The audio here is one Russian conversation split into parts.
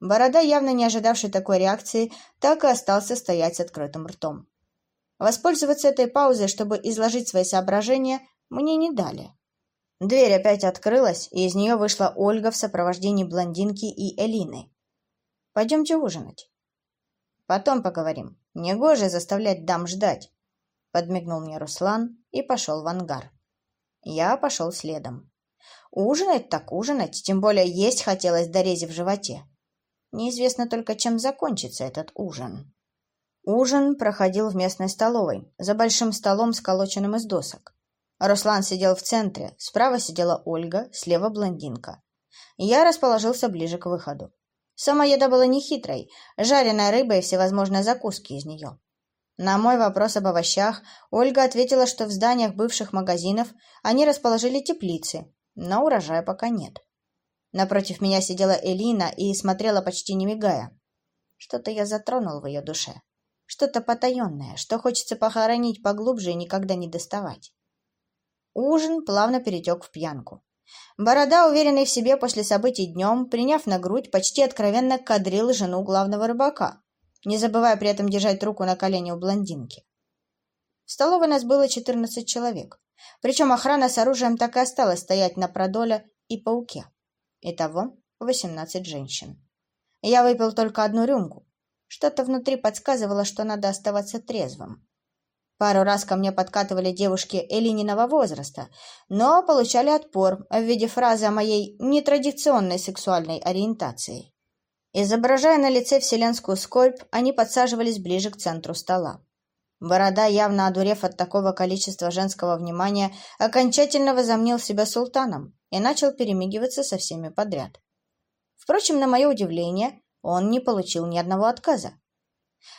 Борода, явно не ожидавший такой реакции, так и остался стоять с открытым ртом. Воспользоваться этой паузой, чтобы изложить свои соображения, мне не дали. Дверь опять открылась, и из нее вышла Ольга в сопровождении блондинки и Элины. «Пойдемте ужинать». «Потом поговорим. Негоже заставлять дам ждать», — подмигнул мне Руслан и пошел в ангар. Я пошел следом. Ужинать так ужинать, тем более есть хотелось дорези в животе. Неизвестно только, чем закончится этот ужин. Ужин проходил в местной столовой, за большим столом, сколоченным из досок. Руслан сидел в центре, справа сидела Ольга, слева блондинка. Я расположился ближе к выходу. Сама еда была нехитрой, жареная рыба и всевозможные закуски из нее. На мой вопрос об овощах Ольга ответила, что в зданиях бывших магазинов они расположили теплицы, но урожая пока нет. Напротив меня сидела Элина и смотрела почти не мигая. Что-то я затронул в ее душе. Что-то потаенное, что хочется похоронить поглубже и никогда не доставать. Ужин плавно перетек в пьянку. Борода, уверенный в себе после событий днем, приняв на грудь, почти откровенно кадрил жену главного рыбака, не забывая при этом держать руку на колене у блондинки. В столовой нас было 14 человек, причем охрана с оружием так и осталась стоять на продоле и пауке. Итого 18 женщин. Я выпил только одну рюмку. Что-то внутри подсказывало, что надо оставаться трезвым. Пару раз ко мне подкатывали девушки Элининого возраста, но получали отпор в виде фразы о моей нетрадиционной сексуальной ориентации. Изображая на лице вселенскую скорбь, они подсаживались ближе к центру стола. Борода, явно одурев от такого количества женского внимания, окончательно возомнил себя султаном и начал перемигиваться со всеми подряд. Впрочем, на мое удивление, он не получил ни одного отказа.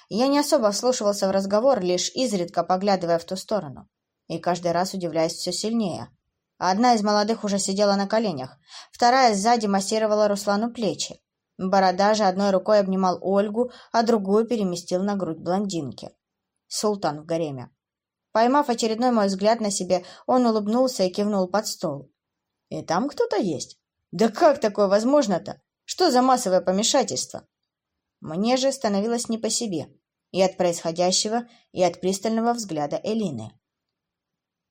Я не особо вслушивался в разговор, лишь изредка поглядывая в ту сторону. И каждый раз удивляясь все сильнее. Одна из молодых уже сидела на коленях, вторая сзади массировала Руслану плечи. Борода же одной рукой обнимал Ольгу, а другую переместил на грудь блондинки. Султан в гареме. Поймав очередной мой взгляд на себе, он улыбнулся и кивнул под стол. «И там кто-то есть? Да как такое возможно-то? Что за массовое помешательство?» Мне же становилось не по себе и от происходящего, и от пристального взгляда Элины.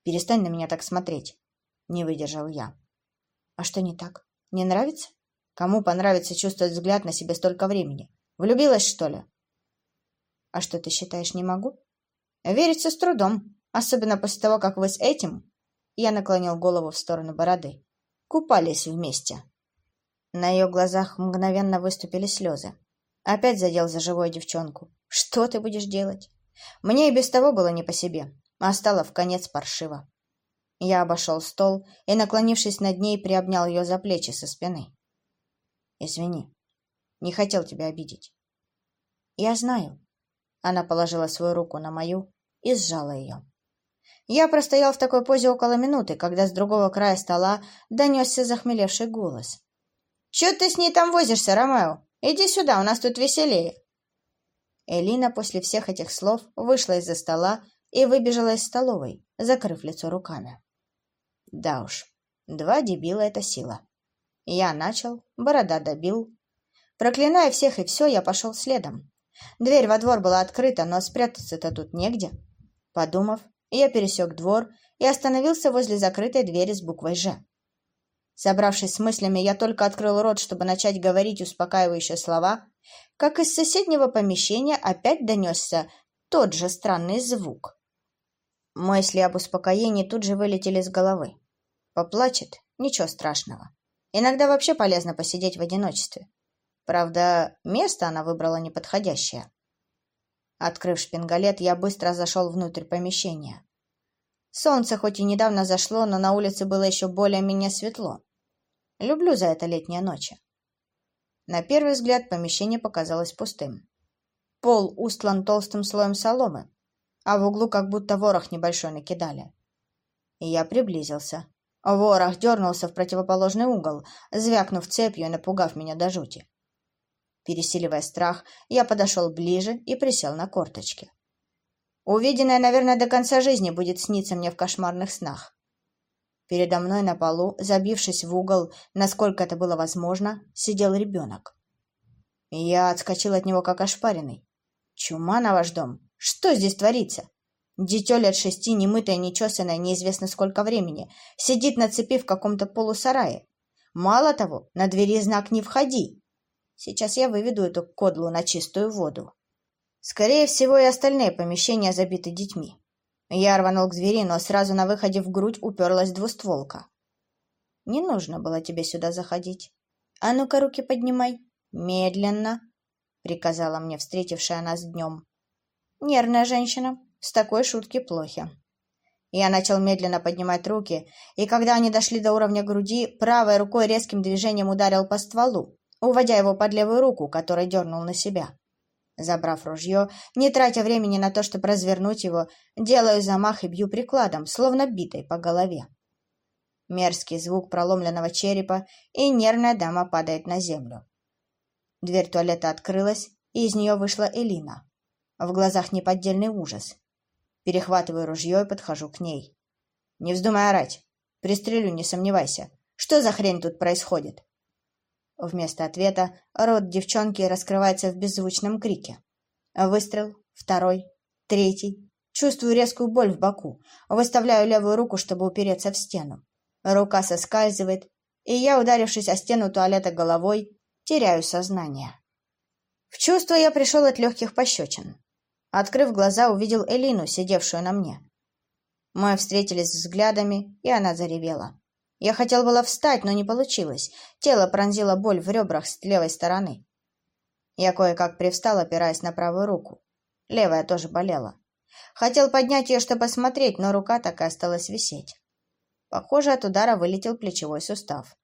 «Перестань на меня так смотреть», — не выдержал я. «А что не так? Не нравится? Кому понравится чувствовать взгляд на себе столько времени? Влюбилась, что ли?» «А что ты считаешь, не могу?» «Верится с трудом, особенно после того, как вы с этим...» Я наклонил голову в сторону бороды. «Купались вместе». На ее глазах мгновенно выступили слезы. Опять задел за живую девчонку. Что ты будешь делать? Мне и без того было не по себе, а стало в конец паршиво. Я обошел стол и, наклонившись над ней, приобнял ее за плечи со спины. «Извини, не хотел тебя обидеть». «Я знаю». Она положила свою руку на мою и сжала ее. Я простоял в такой позе около минуты, когда с другого края стола донесся захмелевший голос. «Чего ты с ней там возишься, Ромео? Иди сюда, у нас тут веселее. Элина после всех этих слов вышла из-за стола и выбежала из столовой, закрыв лицо руками. Да уж, два дебила — это сила. Я начал, борода добил. Проклиная всех и все, я пошел следом. Дверь во двор была открыта, но спрятаться-то тут негде. Подумав, я пересек двор и остановился возле закрытой двери с буквой «Ж». Собравшись с мыслями, я только открыл рот, чтобы начать говорить успокаивающие слова, как из соседнего помещения опять донесся тот же странный звук. Мысли об успокоении тут же вылетели из головы. Поплачет — ничего страшного. Иногда вообще полезно посидеть в одиночестве. Правда, место она выбрала неподходящее. Открыв шпингалет, я быстро зашел внутрь помещения. Солнце хоть и недавно зашло, но на улице было еще более-менее светло. Люблю за это летние ночи. На первый взгляд помещение показалось пустым. Пол устлан толстым слоем соломы, а в углу как будто ворох небольшой накидали. И я приблизился. Ворох дернулся в противоположный угол, звякнув цепью и напугав меня до жути. Пересиливая страх, я подошел ближе и присел на корточки. Увиденное, наверное, до конца жизни будет сниться мне в кошмарных снах. Передо мной на полу, забившись в угол, насколько это было возможно, сидел ребенок. Я отскочил от него, как ошпаренный. Чума на ваш дом? Что здесь творится? Дитё лет шести, немытое, нечесанное, неизвестно сколько времени, сидит на цепи в каком-то полусарае. Мало того, на двери знак «Не входи». Сейчас я выведу эту кодлу на чистую воду. Скорее всего, и остальные помещения забиты детьми. Я рванул к двери, но сразу на выходе в грудь уперлась двустволка. Не нужно было тебе сюда заходить. А ну-ка, руки поднимай. Медленно, — приказала мне встретившая нас днем. Нервная женщина. С такой шутки плохи. Я начал медленно поднимать руки, и когда они дошли до уровня груди, правой рукой резким движением ударил по стволу, уводя его под левую руку, которой дернул на себя. Забрав ружье, не тратя времени на то, чтобы развернуть его, делаю замах и бью прикладом, словно битой по голове. Мерзкий звук проломленного черепа, и нервная дама падает на землю. Дверь туалета открылась, и из нее вышла Элина. В глазах неподдельный ужас. Перехватываю ружье и подхожу к ней. «Не вздумай орать. Пристрелю, не сомневайся. Что за хрень тут происходит?» Вместо ответа рот девчонки раскрывается в беззвучном крике. Выстрел, второй, третий. Чувствую резкую боль в боку. Выставляю левую руку, чтобы упереться в стену. Рука соскальзывает, и я, ударившись о стену туалета головой, теряю сознание. В чувство я пришел от легких пощечин. Открыв глаза, увидел Элину, сидевшую на мне. Мы встретились взглядами, и она заревела. Я хотел было встать, но не получилось. Тело пронзило боль в ребрах с левой стороны. Я кое-как привстал, опираясь на правую руку. Левая тоже болела. Хотел поднять ее, чтобы посмотреть, но рука так и осталась висеть. Похоже, от удара вылетел плечевой сустав.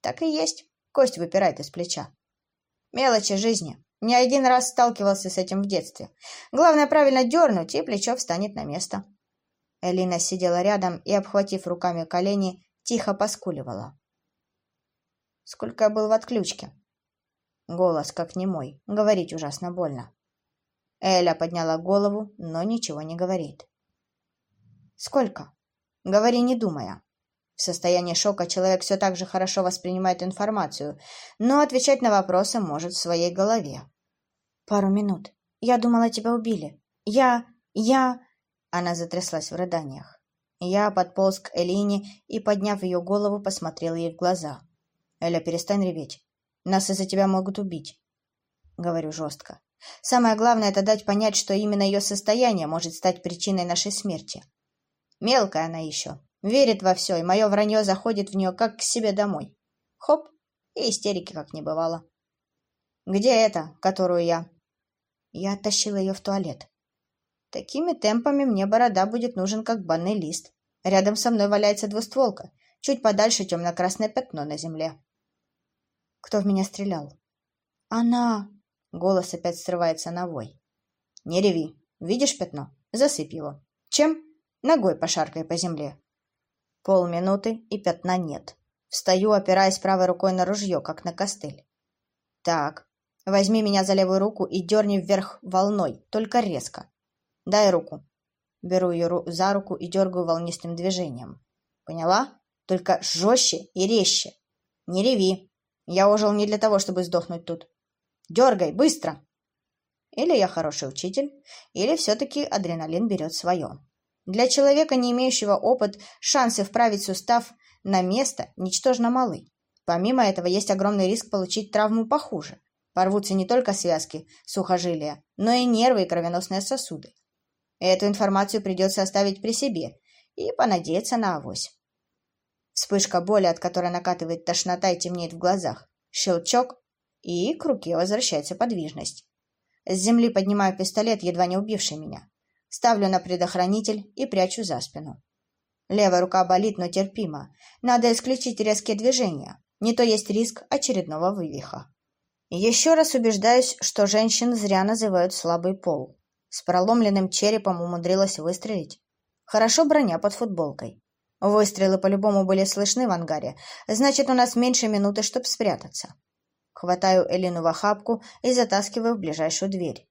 Так и есть. Кость выпирает из плеча. Мелочи жизни. Не один раз сталкивался с этим в детстве. Главное правильно дернуть, и плечо встанет на место. Элина сидела рядом и, обхватив руками колени, тихо поскуливала. Сколько я был в отключке? Голос как не мой, говорить ужасно больно. Эля подняла голову, но ничего не говорит. Сколько? Говори, не думая. В состоянии шока человек все так же хорошо воспринимает информацию, но отвечать на вопросы может в своей голове. «Пару минут. Я думала, тебя убили. Я... я...» Она затряслась в рыданиях. Я подполз к Элине и, подняв ее голову, посмотрел ей в глаза. «Эля, перестань реветь. Нас из-за тебя могут убить». Говорю жестко. Самое главное — это дать понять, что именно ее состояние может стать причиной нашей смерти. Мелкая она еще, Верит во все, и мое вранье заходит в нее, как к себе домой. Хоп, и истерики как не бывало. «Где эта, которую я?» Я оттащила ее в туалет. Такими темпами мне борода будет нужен, как банный лист. Рядом со мной валяется двустволка, чуть подальше темно-красное пятно на земле. Кто в меня стрелял? Она! Голос опять срывается на вой. Не реви. Видишь пятно? Засыпь его. Чем? Ногой пошаркай по земле. Полминуты, и пятна нет. Встаю, опираясь правой рукой на ружье, как на костыль. Так, возьми меня за левую руку и дерни вверх волной, только резко. Дай руку. Беру ее за руку и дергаю волнистым движением. Поняла? Только жестче и резче. Не реви. Я ожил не для того, чтобы сдохнуть тут. Дергай, быстро! Или я хороший учитель, или все-таки адреналин берет свое. Для человека, не имеющего опыт, шансы вправить сустав на место ничтожно малы. Помимо этого, есть огромный риск получить травму похуже. Порвутся не только связки, сухожилия, но и нервы и кровеносные сосуды. Эту информацию придется оставить при себе и понадеяться на авось. Вспышка боли, от которой накатывает тошнота и темнеет в глазах. Щелчок, и к руке возвращается подвижность. С земли поднимаю пистолет, едва не убивший меня. Ставлю на предохранитель и прячу за спину. Левая рука болит, но терпимо. Надо исключить резкие движения. Не то есть риск очередного вывиха. Еще раз убеждаюсь, что женщин зря называют слабый пол. С проломленным черепом умудрилась выстрелить. Хорошо броня под футболкой. Выстрелы по-любому были слышны в ангаре, значит, у нас меньше минуты, чтобы спрятаться. Хватаю Элину в охапку и затаскиваю в ближайшую дверь.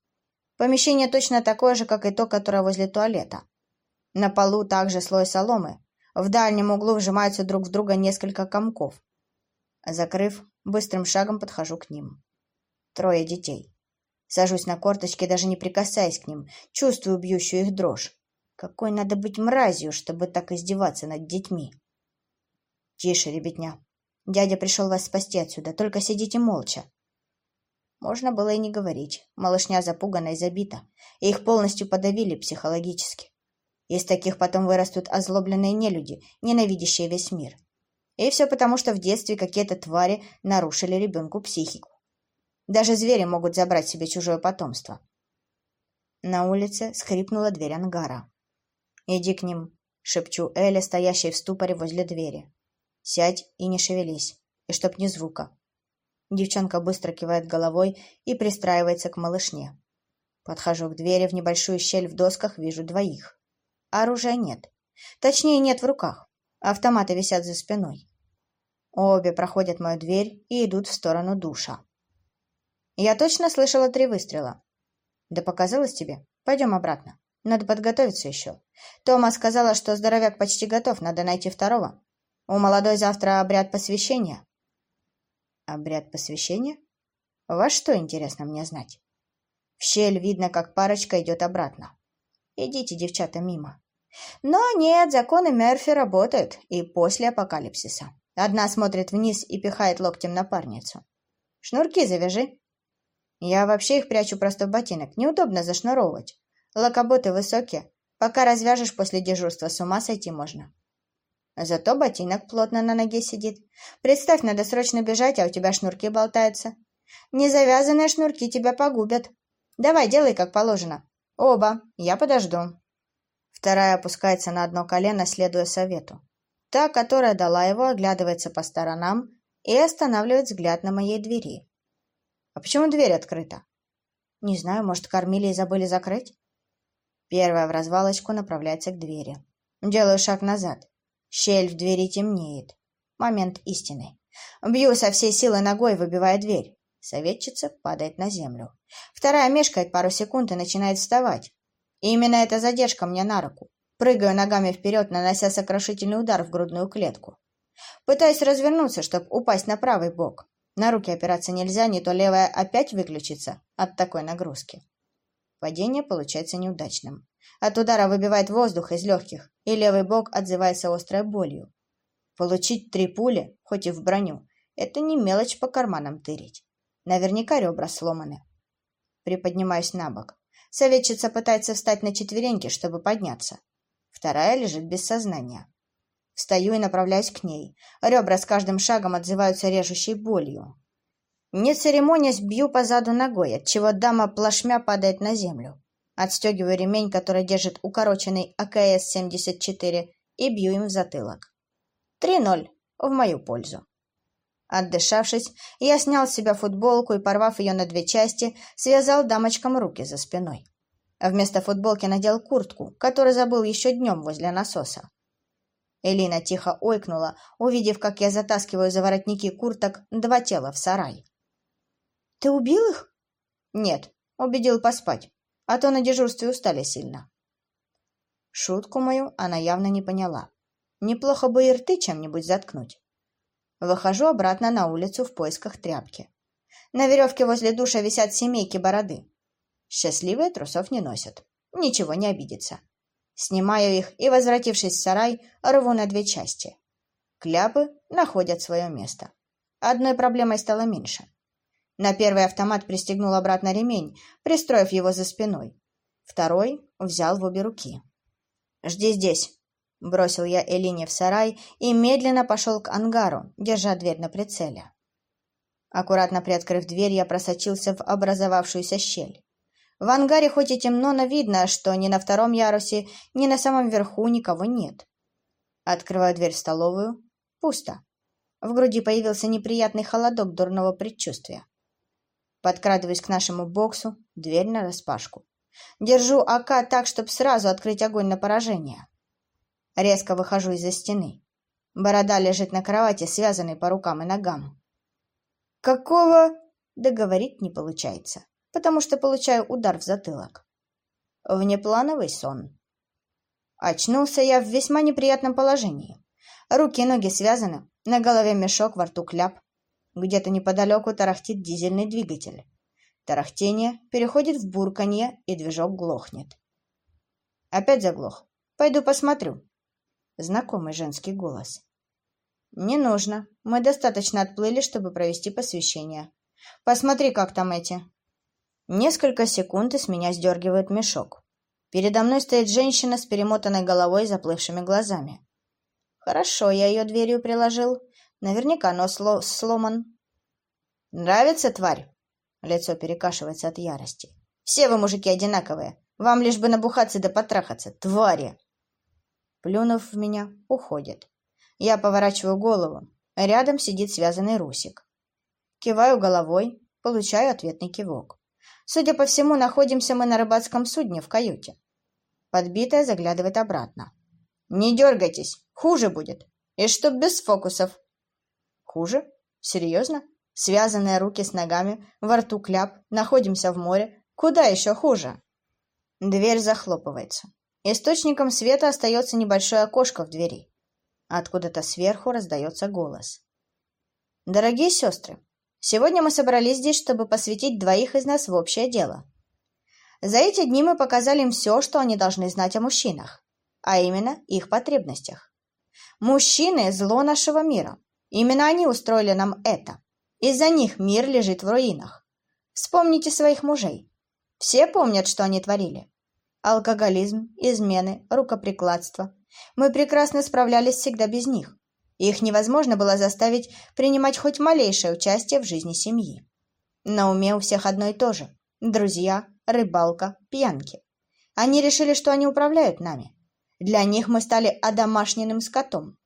Помещение точно такое же, как и то, которое возле туалета. На полу также слой соломы. В дальнем углу вжимаются друг в друга несколько комков. Закрыв, быстрым шагом подхожу к ним. трое детей. Сажусь на корточки, даже не прикасаясь к ним, чувствую бьющую их дрожь. Какой надо быть мразью, чтобы так издеваться над детьми? Тише, ребятня. Дядя пришел вас спасти отсюда, только сидите молча. Можно было и не говорить. Малышня запугана и забита, и их полностью подавили психологически. Из таких потом вырастут озлобленные нелюди, ненавидящие весь мир. И все потому, что в детстве какие-то твари нарушили ребенку психику. Даже звери могут забрать себе чужое потомство. На улице скрипнула дверь ангара. «Иди к ним», — шепчу Эля, стоящей в ступоре возле двери. «Сядь и не шевелись, и чтоб ни звука». Девчонка быстро кивает головой и пристраивается к малышне. Подхожу к двери, в небольшую щель в досках вижу двоих. Оружия нет. Точнее, нет в руках. Автоматы висят за спиной. Обе проходят мою дверь и идут в сторону душа. Я точно слышала три выстрела. Да показалось тебе? Пойдем обратно. Надо подготовиться еще. Тома сказала, что здоровяк почти готов, надо найти второго. У молодой завтра обряд посвящения. Обряд посвящения? Во что, интересно мне знать? В щель видно, как парочка идет обратно. Идите, девчата, мимо. Но нет, законы Мерфи работают и после апокалипсиса. Одна смотрит вниз и пихает локтем напарницу. Шнурки завяжи. Я вообще их прячу просто в ботинок. Неудобно зашнуровывать. Локоботы высокие. Пока развяжешь после дежурства, с ума сойти можно. Зато ботинок плотно на ноге сидит. Представь, надо срочно бежать, а у тебя шнурки болтаются. Незавязанные шнурки тебя погубят. Давай, делай как положено. Оба, я подожду. Вторая опускается на одно колено, следуя совету. Та, которая дала его, оглядывается по сторонам и останавливает взгляд на моей двери. А почему дверь открыта? Не знаю, может, кормили и забыли закрыть? Первая в развалочку направляется к двери. Делаю шаг назад. Щель в двери темнеет. Момент истины. Бью со всей силы ногой, выбивая дверь. Советчица падает на землю. Вторая мешкает пару секунд и начинает вставать. И именно эта задержка мне на руку. Прыгаю ногами вперед, нанося сокрушительный удар в грудную клетку. Пытаюсь развернуться, чтобы упасть на правый бок. На руки опираться нельзя, не то левая опять выключится от такой нагрузки. Падение получается неудачным. От удара выбивает воздух из легких, и левый бок отзывается острой болью. Получить три пули, хоть и в броню, это не мелочь по карманам тырить. Наверняка ребра сломаны. Приподнимаюсь на бок. Советчица пытается встать на четвереньки, чтобы подняться. Вторая лежит без сознания. Встаю и направляюсь к ней. Ребра с каждым шагом отзываются режущей болью. Не церемонясь, бью по заду ногой, отчего дама плашмя падает на землю. Отстегиваю ремень, который держит укороченный АКС-74, и бью им в затылок. 3-0 в мою пользу. Отдышавшись, я снял с себя футболку и, порвав ее на две части, связал дамочкам руки за спиной. Вместо футболки надел куртку, которую забыл еще днем возле насоса. Элина тихо ойкнула, увидев, как я затаскиваю за воротники курток два тела в сарай. Ты убил их? Нет, убедил поспать, а то на дежурстве устали сильно. Шутку мою она явно не поняла. Неплохо бы и рты чем-нибудь заткнуть. Выхожу обратно на улицу в поисках тряпки. На веревке возле душа висят семейки бороды. Счастливые трусов не носят. Ничего не обидится. Снимаю их и, возвратившись в сарай, рву на две части. Кляпы находят свое место. Одной проблемой стало меньше. На первый автомат пристегнул обратно ремень, пристроив его за спиной. Второй взял в обе руки. «Жди здесь», — бросил я Элине в сарай и медленно пошел к ангару, держа дверь на прицеле. Аккуратно приоткрыв дверь, я просочился в образовавшуюся щель. В ангаре хоть и темно, но видно, что ни на втором ярусе, ни на самом верху никого нет. Открываю дверь в столовую. Пусто. В груди появился неприятный холодок дурного предчувствия. Подкрадываюсь к нашему боксу, дверь нараспашку. Держу АК так, чтобы сразу открыть огонь на поражение. Резко выхожу из-за стены. Борода лежит на кровати, связанной по рукам и ногам. Какого? Договорить не получается, потому что получаю удар в затылок. Внеплановый сон. Очнулся я в весьма неприятном положении. Руки и ноги связаны, на голове мешок, во рту кляп. Где-то неподалеку тарахтит дизельный двигатель. Тарахтение переходит в бурканье, и движок глохнет. Опять заглох. Пойду посмотрю. Знакомый женский голос. Не нужно. Мы достаточно отплыли, чтобы провести посвящение. Посмотри, как там эти. Несколько секунд, и с меня сдергивает мешок. Передо мной стоит женщина с перемотанной головой и заплывшими глазами. Хорошо, я ее дверью приложил. Наверняка нос сломан. Нравится, тварь? Лицо перекашивается от ярости. Все вы, мужики, одинаковые. Вам лишь бы набухаться да потрахаться. Твари! Плюнув в меня, уходит. Я поворачиваю голову. Рядом сидит связанный Русик. Киваю головой, получаю ответный кивок. Судя по всему, находимся мы на рыбацком судне в каюте. Подбитая заглядывает обратно. «Не дергайтесь, хуже будет. И чтоб без фокусов». «Хуже? Серьезно? Связанные руки с ногами, во рту кляп, находимся в море. Куда еще хуже?» Дверь захлопывается. Источником света остается небольшое окошко в двери. Откуда-то сверху раздается голос. «Дорогие сестры, сегодня мы собрались здесь, чтобы посвятить двоих из нас в общее дело. За эти дни мы показали им все, что они должны знать о мужчинах, а именно их потребностях. Мужчины – зло нашего мира. Именно они устроили нам это. Из-за них мир лежит в руинах. Вспомните своих мужей. Все помнят, что они творили. Алкоголизм, измены, рукоприкладство. Мы прекрасно справлялись всегда без них. Их невозможно было заставить принимать хоть малейшее участие в жизни семьи. На уме у всех одно и то же. Друзья, рыбалка, пьянки. Они решили, что они управляют нами. Для них мы стали одомашненным скотом.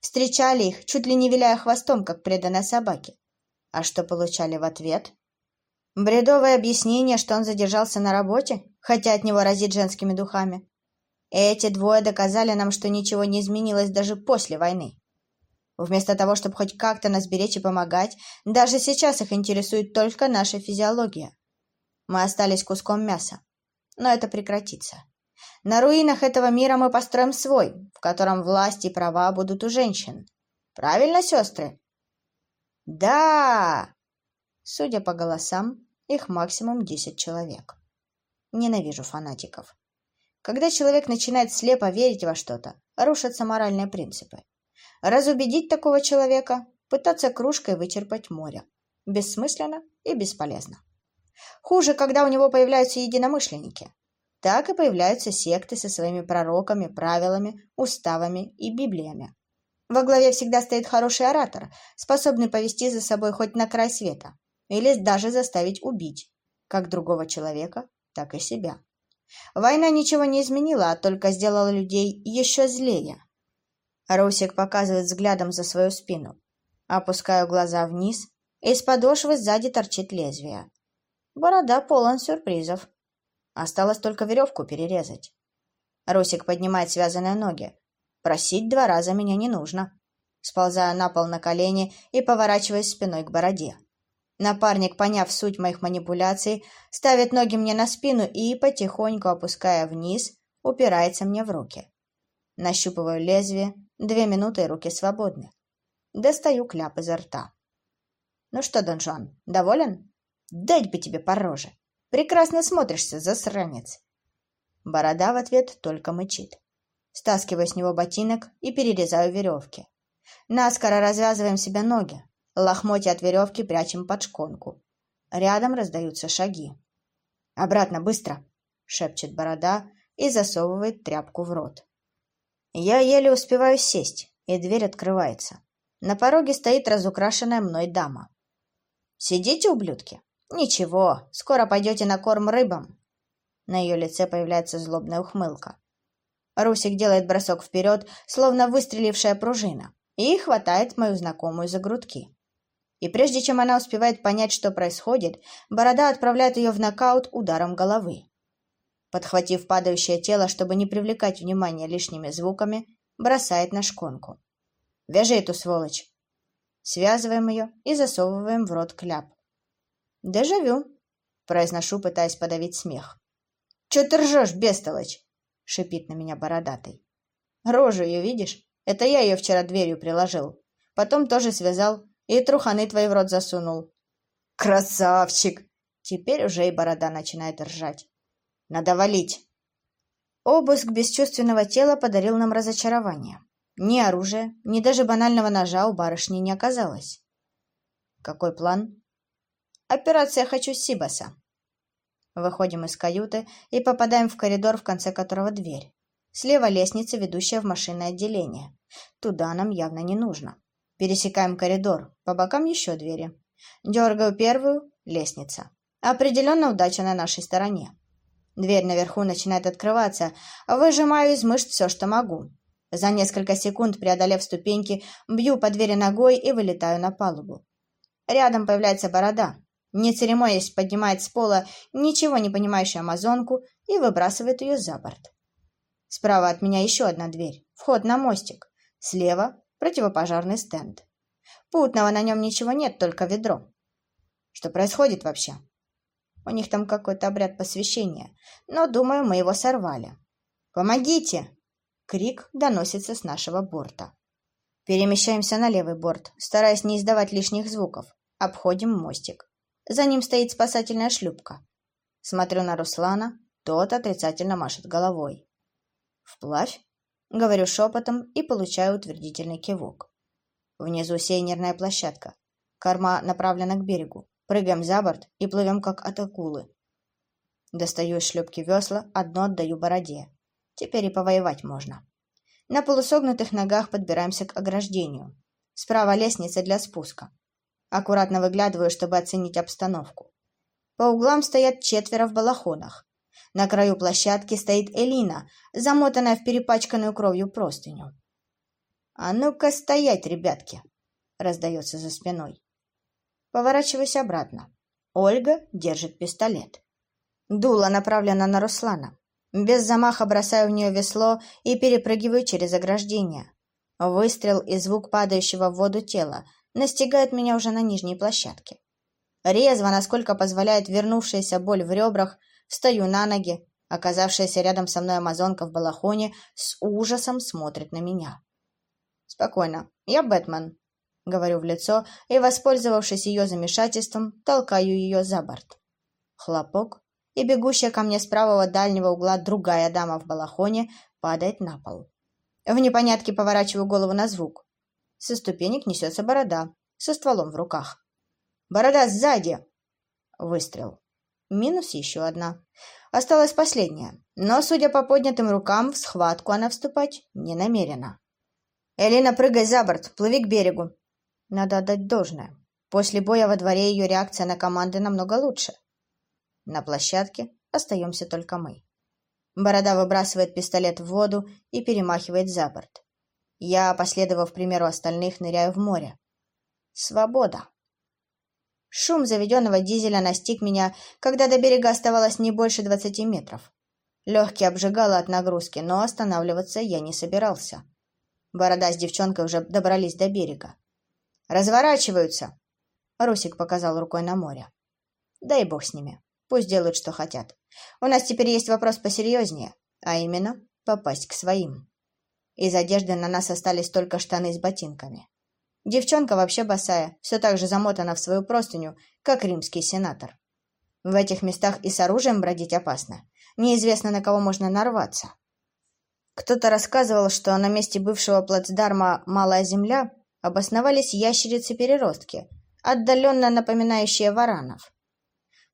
Встречали их, чуть ли не виляя хвостом, как преданные собаки. А что получали в ответ? Бредовое объяснение, что он задержался на работе, хотя от него разит женскими духами. Эти двое доказали нам, что ничего не изменилось даже после войны. Вместо того, чтобы хоть как-то нас беречь и помогать, даже сейчас их интересует только наша физиология. Мы остались куском мяса. Но это прекратится. На руинах этого мира мы построим свой, в котором власть и права будут у женщин. Правильно, сестры? Да! Судя по голосам, их максимум 10 человек. Ненавижу фанатиков. Когда человек начинает слепо верить во что-то, рушатся моральные принципы. Разубедить такого человека, пытаться кружкой вычерпать море. Бессмысленно и бесполезно. Хуже, когда у него появляются единомышленники. Так и появляются секты со своими пророками, правилами, уставами и библиями. Во главе всегда стоит хороший оратор, способный повести за собой хоть на край света, или даже заставить убить, как другого человека, так и себя. Война ничего не изменила, а только сделала людей еще злее. Русик показывает взглядом за свою спину. Опускаю глаза вниз, из подошвы сзади торчит лезвие. Борода полон сюрпризов. Осталось только веревку перерезать. Русик поднимает связанные ноги. Просить два раза меня не нужно. Сползаю на пол на колени и поворачиваюсь спиной к бороде. Напарник, поняв суть моих манипуляций, ставит ноги мне на спину и, потихоньку опуская вниз, упирается мне в руки. Нащупываю лезвие, две минуты и руки свободны. Достаю кляп изо рта. «Ну что, Дон Жуан, доволен? Дать бы тебе по роже! Прекрасно смотришься, засранец!» Борода в ответ только мычит. Стаскиваю с него ботинок и перерезаю веревки. Наскоро развязываем себе ноги. Лохмотья от веревки прячем под шконку. Рядом раздаются шаги. «Обратно, быстро!» — шепчет борода и засовывает тряпку в рот. Я еле успеваю сесть, и дверь открывается. На пороге стоит разукрашенная мной дама. «Сидите, ублюдки?» «Ничего, скоро пойдете на корм рыбам». На ее лице появляется злобная ухмылка. Русик делает бросок вперед, словно выстрелившая пружина, и хватает мою знакомую за грудки. И прежде чем она успевает понять, что происходит, Борода отправляет ее в нокаут ударом головы. Подхватив падающее тело, чтобы не привлекать внимания лишними звуками, бросает на шконку. «Вяжи эту сволочь!» Связываем ее и засовываем в рот кляп. «Дежавю!» — произношу, пытаясь подавить смех. «Че ты ржешь, бестолочь?» — шипит на меня бородатый. «Рожу ее видишь? Это я ее вчера дверью приложил. Потом тоже связал и труханы твои в рот засунул». «Красавчик!» — Теперь уже и борода начинает ржать. Надо валить. Обыск бесчувственного тела подарил нам разочарование. Ни оружия, ни даже банального ножа у барышни не оказалось. Какой план? Операция «Хочу Сибаса». Выходим из каюты и попадаем в коридор, в конце которого дверь. Слева лестница, ведущая в машинное отделение. Туда нам явно не нужно. Пересекаем коридор, по бокам еще двери. Дергаю первую — лестница. Определенно удача на нашей стороне. Дверь наверху начинает открываться, выжимаю из мышц все, что могу. За несколько секунд, преодолев ступеньки, бью по двери ногой и вылетаю на палубу. Рядом появляется борода. Не церемонясь, поднимает с пола ничего не понимающую амазонку и выбрасывает ее за борт. Справа от меня еще одна дверь. Вход на мостик. Слева противопожарный стенд. Путного на нем ничего нет, только ведро. Что происходит вообще? У них там какой-то обряд посвящения, но, думаю, мы его сорвали. «Помогите!» Крик доносится с нашего борта. Перемещаемся на левый борт, стараясь не издавать лишних звуков. Обходим мостик. За ним стоит спасательная шлюпка. Смотрю на Руслана, тот отрицательно машет головой. «Вплавь?» — говорю шепотом и получаю утвердительный кивок. Внизу сейнерная площадка. Корма направлена к берегу. Прыгаем за борт и плывем, как от акулы. Достаю из шлюпки весла, одно отдаю бороде. Теперь и повоевать можно. На полусогнутых ногах подбираемся к ограждению. Справа лестница для спуска. Аккуратно выглядываю, чтобы оценить обстановку. По углам стоят четверо в балахонах. На краю площадки стоит Элина, замотанная в перепачканную кровью простыню. «А ну-ка стоять, ребятки!» — раздается за спиной. Поворачиваюсь обратно. Ольга держит пистолет. Дуло направлено на Руслана. Без замаха бросаю в нее весло и перепрыгиваю через ограждение. Выстрел и звук падающего в воду тела настигают меня уже на нижней площадке. Резво, насколько позволяет вернувшаяся боль в ребрах, Встаю на ноги. Оказавшаяся рядом со мной амазонка в балахоне с ужасом смотрит на меня. «Спокойно. Я Бэтмен», — говорю в лицо и, воспользовавшись ее замешательством, толкаю ее за борт. Хлопок, и бегущая ко мне с правого дальнего угла другая дама в балахоне падает на пол. В непонятке поворачиваю голову на звук. Со ступенек несется борода, со стволом в руках. «Борода сзади!» Выстрел. Минус еще одна. Осталась последняя. Но, судя по поднятым рукам, в схватку она вступать не намерена. «Элина, прыгай за борт, плыви к берегу». Надо отдать должное. После боя во дворе ее реакция на команды намного лучше. На площадке остаемся только мы. Борода выбрасывает пистолет в воду и перемахивает за борт. Я, последовав примеру остальных, ныряю в море. Свобода. Шум заведенного дизеля настиг меня, когда до берега оставалось не больше двадцати метров. Легкий обжигало от нагрузки, но останавливаться я не собирался. Борода с девчонкой уже добрались до берега. «Разворачиваются!» Русик показал рукой на море. «Дай бог с ними. Пусть делают, что хотят. У нас теперь есть вопрос посерьезнее, а именно попасть к своим. Из одежды на нас остались только штаны с ботинками. Девчонка вообще босая, все так же замотана в свою простыню, как римский сенатор. В этих местах и с оружием бродить опасно. Неизвестно, на кого можно нарваться. Кто-то рассказывал, что на месте бывшего плацдарма «Малая земля» обосновались ящерицы-переростки, отдаленно напоминающие варанов.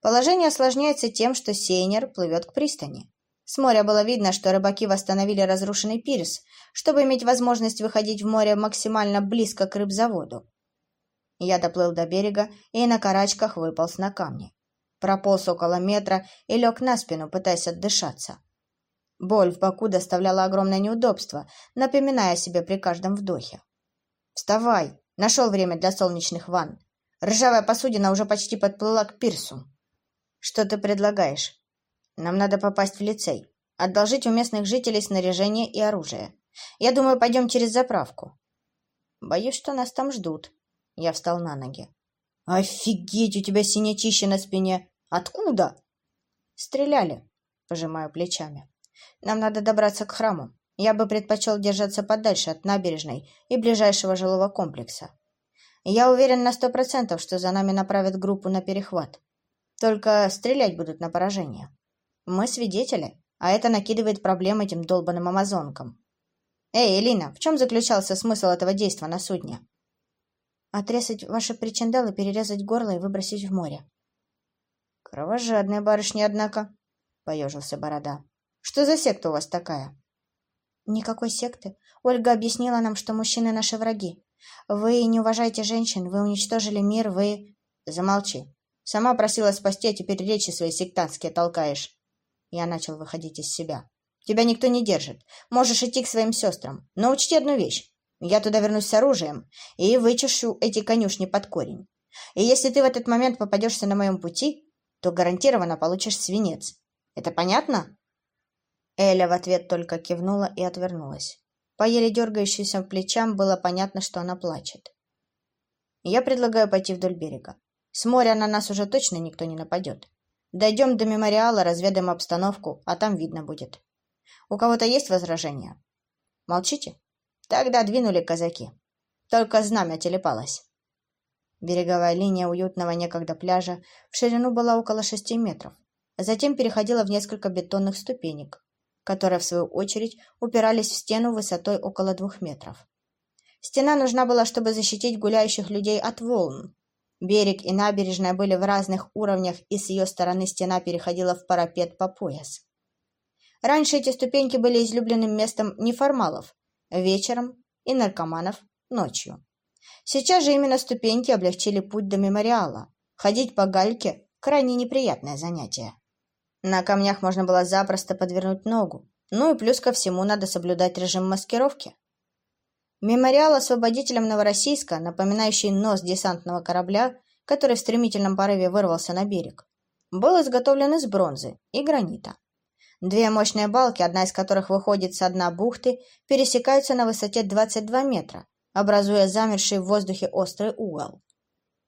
Положение осложняется тем, что сейнер плывет к пристани. С моря было видно, что рыбаки восстановили разрушенный пирс, чтобы иметь возможность выходить в море максимально близко к рыбзаводу. Я доплыл до берега и на карачках выполз на камни. Прополз около метра и лег на спину, пытаясь отдышаться. Боль в боку доставляла огромное неудобство, напоминая о себе при каждом вдохе. «Вставай! Нашел время для солнечных ванн. Ржавая посудина уже почти подплыла к пирсу. Что ты предлагаешь?» Нам надо попасть в лицей. Одолжить у местных жителей снаряжение и оружие. Я думаю, пойдем через заправку. Боюсь, что нас там ждут. Я встал на ноги. Офигеть, у тебя синячище на спине. Откуда? Стреляли. Пожимаю плечами. Нам надо добраться к храму. Я бы предпочел держаться подальше от набережной и ближайшего жилого комплекса. Я уверен на сто процентов, что за нами направят группу на перехват. Только стрелять будут на поражение. Мы свидетели, а это накидывает проблем этим долбанным амазонкам. Эй, Элина, в чем заключался смысл этого действа на судне? Отрезать ваши причиндалы, перерезать горло и выбросить в море. Кровожадная барышня, однако, — поежился Борода. Что за секта у вас такая? Никакой секты. Ольга объяснила нам, что мужчины наши враги. Вы не уважаете женщин, вы уничтожили мир, вы... Замолчи. Сама просила спасти, а теперь речи свои сектантские толкаешь. Я начал выходить из себя. Тебя никто не держит. Можешь идти к своим сестрам. Но учти одну вещь. Я туда вернусь с оружием и вычешу эти конюшни под корень. И если ты в этот момент попадешься на моем пути, то гарантированно получишь свинец. Это понятно?» Эля в ответ только кивнула и отвернулась. По еле дергающимся плечам было понятно, что она плачет. «Я предлагаю пойти вдоль берега. С моря на нас уже точно никто не нападет. Дойдем до мемориала, разведаем обстановку, а там видно будет. У кого-то есть возражения? Молчите? Тогда двинули казаки. Только знамя телепалось. Береговая линия уютного некогда пляжа в ширину была около шести метров, затем переходила в несколько бетонных ступенек, которые, в свою очередь, упирались в стену высотой около двух метров. Стена нужна была, чтобы защитить гуляющих людей от волн. Берег и набережная были в разных уровнях, и с ее стороны стена переходила в парапет по пояс. Раньше эти ступеньки были излюбленным местом неформалов, вечером и наркоманов ночью. Сейчас же именно ступеньки облегчили путь до мемориала. Ходить по гальке – крайне неприятное занятие. На камнях можно было запросто подвернуть ногу. Ну и плюс ко всему надо соблюдать режим маскировки. Мемориал освободителям Новороссийска, напоминающий нос десантного корабля, который в стремительном порыве вырвался на берег, был изготовлен из бронзы и гранита. Две мощные балки, одна из которых выходит с дна бухты, пересекаются на высоте 22 метра, образуя замерший в воздухе острый угол.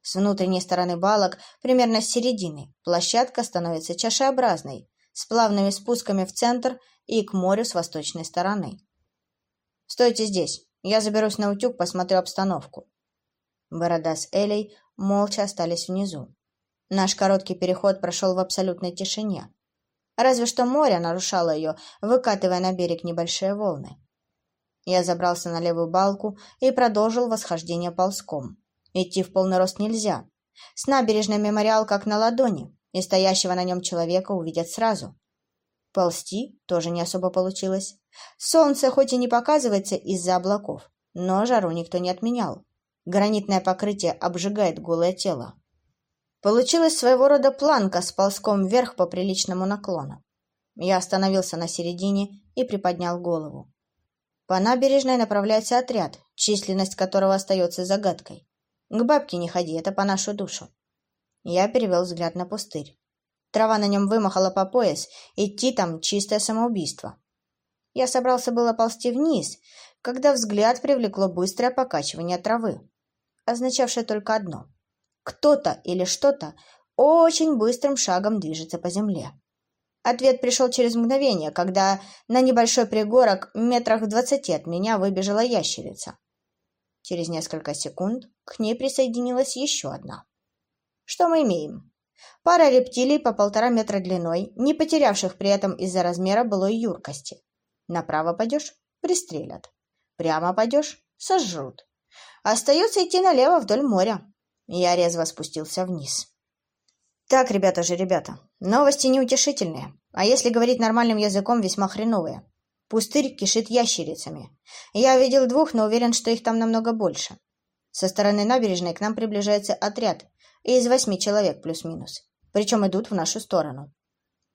С внутренней стороны балок, примерно с середины, площадка становится чашеобразной, с плавными спусками в центр и к морю с восточной стороны. «Стойте здесь, я заберусь на утюг, посмотрю обстановку». Борода с Элей молча остались внизу. Наш короткий переход прошел в абсолютной тишине. Разве что море нарушало ее, выкатывая на берег небольшие волны. Я забрался на левую балку и продолжил восхождение ползком. Идти в полный рост нельзя. С набережной мемориал как на ладони, и стоящего на нем человека увидят сразу. Ползти тоже не особо получилось. Солнце хоть и не показывается из-за облаков, но жару никто не отменял. Гранитное покрытие обжигает голое тело. Получилась своего рода планка с ползком вверх по приличному наклону. Я остановился на середине и приподнял голову. По набережной направляется отряд, численность которого остается загадкой. К бабке не ходи, это по нашу душу. Я перевел взгляд на пустырь. Трава на нем вымахала по пояс, идти там чистое самоубийство. Я собрался было ползти вниз, когда взгляд привлекло быстрое покачивание травы, означавшее только одно кто-то или что-то очень быстрым шагом движется по земле. Ответ пришел через мгновение, когда на небольшой пригорок метрах в двадцати от меня выбежала ящерица. Через несколько секунд к ней присоединилась еще одна. Что мы имеем? Пара рептилий по полтора метра длиной, не потерявших при этом из-за размера былой юркости. Направо пойдешь – пристрелят. Прямо пойдешь – сожрут. Остается идти налево вдоль моря. Я резво спустился вниз. Так, ребята же, ребята, новости неутешительные, а если говорить нормальным языком, весьма хреновые. Пустырь кишит ящерицами. Я видел двух, но уверен, что их там намного больше. Со стороны набережной к нам приближается отряд из восьми человек плюс-минус. Причем идут в нашу сторону.